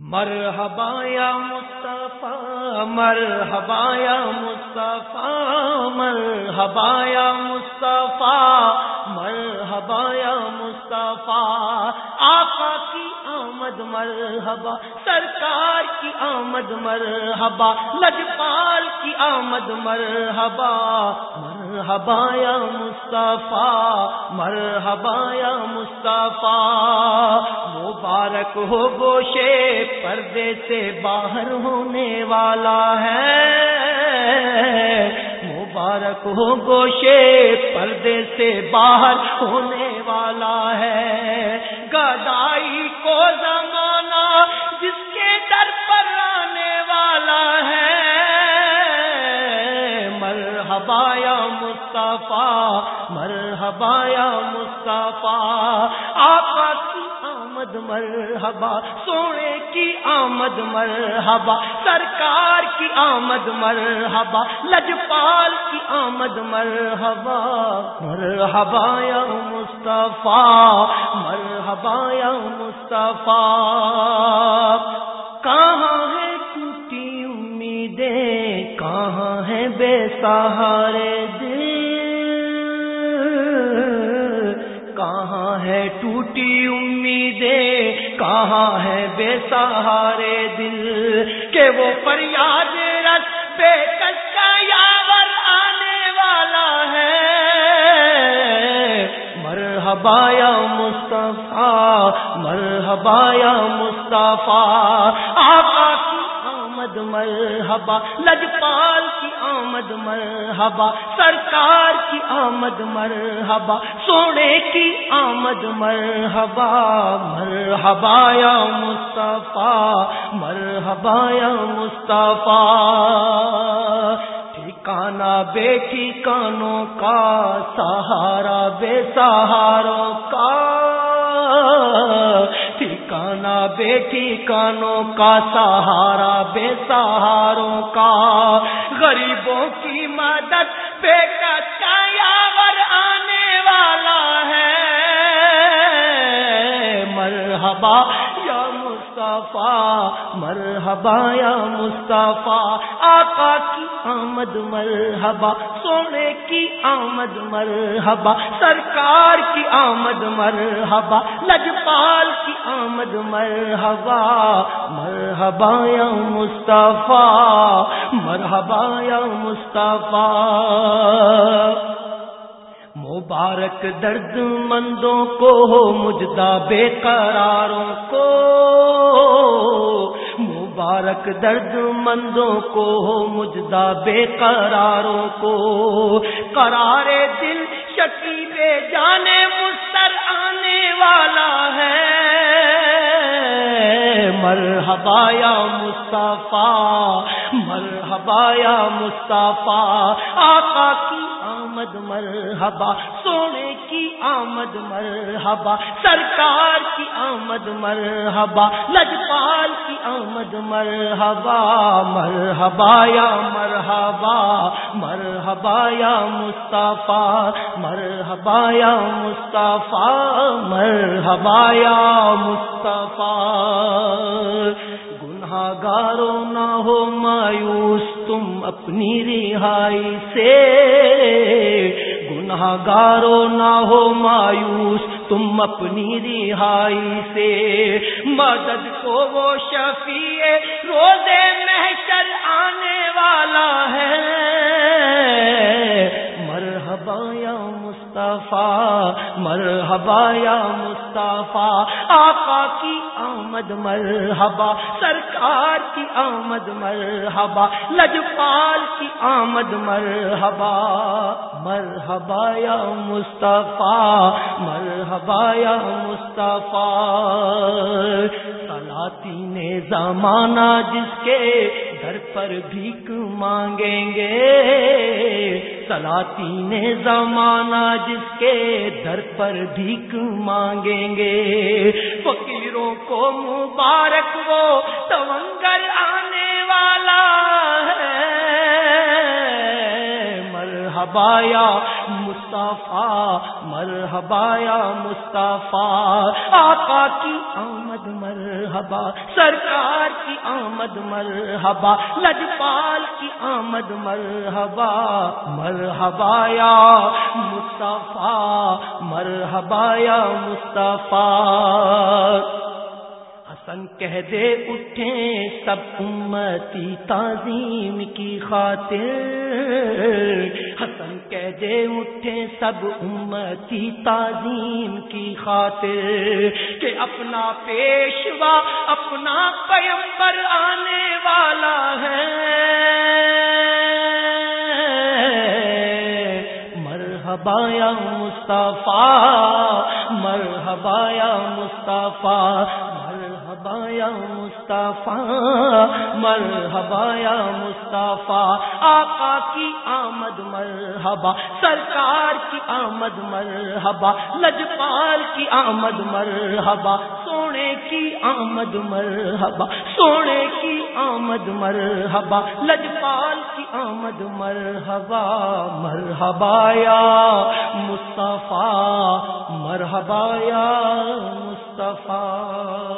مرحبا یا مصطفیٰ، مرحبا یا مصطفیٰ، مرحبا یا مصطفیٰ، مرحبا یا مصطفیٰ، آقا کی آمد مرحبا، سرکار کی آمد مرحبا لجپال کی آمد مرحبا مرحبا یا مصطفیٰ مرحبا یا مصطفیٰ، مبارک ہو گوشے پردے سے باہر ہونے والا ہے۔ مبارک ہو گوشے پردے سے باہر ہونے والا ہے۔ گدائی کو زمانہ مصطفیٰ، مرحبا یا مصطفیٰ آقا کی آمد مرحبا، سونے کی آمد مرحبا، سرکار کی آمد مرحبا، لجپال کی آمد مرحبا مرحبا یا مصطفیٰ، مرحبا یا مصطفیٰ۔ کہاں ہے ٹوٹی امیدیں، کہاں ہے بے سہارے ہے ٹوٹی امیدیں، کہاں ہے بے سہارے دل؟ کہ وہ فریاد رس بے کس کا یاور آنے والا ہے؟ مرحبا یا مصطفیٰ، مرحبا یا مصطفیٰ، آپ آمد مرحبا، لجپال کی آمد مرحبا، سرکار کی آمد مرحبا، سونے کی آمد مرحبا مرحبا یا مصطفیٰ، مرحبا یا مصطفیٰ ٹھکانا بے ٹھکانوں کا، سہارا بے سہاروں کا۔ ٹھکانا بے ٹھکانوں کا سہارا، بے سہاروں کا۔ غریبوں کی مدد بے کا یاور آنے والا ہے۔ مرحبا یا مصطفیٰ، مرحبا یا مصطفیٰ، آقا کی آمد مرحبا، سونے کی آمد مرحبا، سرکار کی آمد مرحبا لجپال کی آمد مرحبا مرحبا یا مصطفیٰ، مرحبا یا مصطفیٰ۔ مبارک درد مندوں کو ہو مجدہ بے قراروں کو۔ مبارک درد مندوں کو ہو مجدہ بے قراروں کو۔ قرار دل شکیب جانے مستر آنے والا ہے۔ مرحبا یا مصطفیٰ، مرحبا یا مصطفیٰ، آقا کی آمد مرحبا، سونے کی آمد مرحبا، سرکار کی آمد مرحبا، لجپال کی آمد مرحبا مرحبا یا مرحبا مرحبا یا مصطفیٰ، مرحبا یا مصطفیٰ، مرحبا یا مصطفیٰ۔ گارو نہ ہو مایوس تم اپنی رہائی سے۔ گناہ گارو نہ ہو مایوس، تم اپنی رہائی سے۔ مدد کو وہ شفیع روزے محشر آنے والا ہے۔ یا مصطفیٰ، مرحبا یا مصطفیٰ، آقا کی آمد مرحبا، سرکار کی آمد مرحبا، لجپال کی آمد مرحبا مرحبا یا مصطفیٰ، مرحبا یا مصطفیٰ۔ سلاتی نے زمانہ جس کے گھر پر بھیک مانگیں گے۔ سلاتی نے زمانہ جس کے در پر بھیک مانگیں گے۔ فقیروں کو مبارک وہ تونگر آنے والا ہے۔ مرحبا یا مصطفیٰ مرحبا یا مصطفیٰ، آقا کی آمد مرحبا، سرکار کی آمد مرحبا، لجپال کی آمد مرحبا مرحبا یا مصطفیٰ، مرحبا یا مصطفیٰ۔ حسن کہہ دے اٹھیں، سب امتی تعظیم کی خاطر۔ حسن کہہ دے اٹھیں، سب امتی تعظیم کی خاطر۔ کہ اپنا پیشوا، اپنا پیمبر آنے والا ہے۔ مرحبا یا مصطفیٰ، مرحبا یا مصطفیٰ یا مصطفیٰ، مرحبا یا مصطفیٰ، آقا کی آمد مرحبا، سرکار کی آمد مرحبا، لجپال کی آمد مرحبا، سونے کی آمد مرحبا، سونے کی آمد مرحبا، لجپال کی آمد مرحبا مرحبا یا مصطفیٰ، مرحبا یا مصطفیٰ۔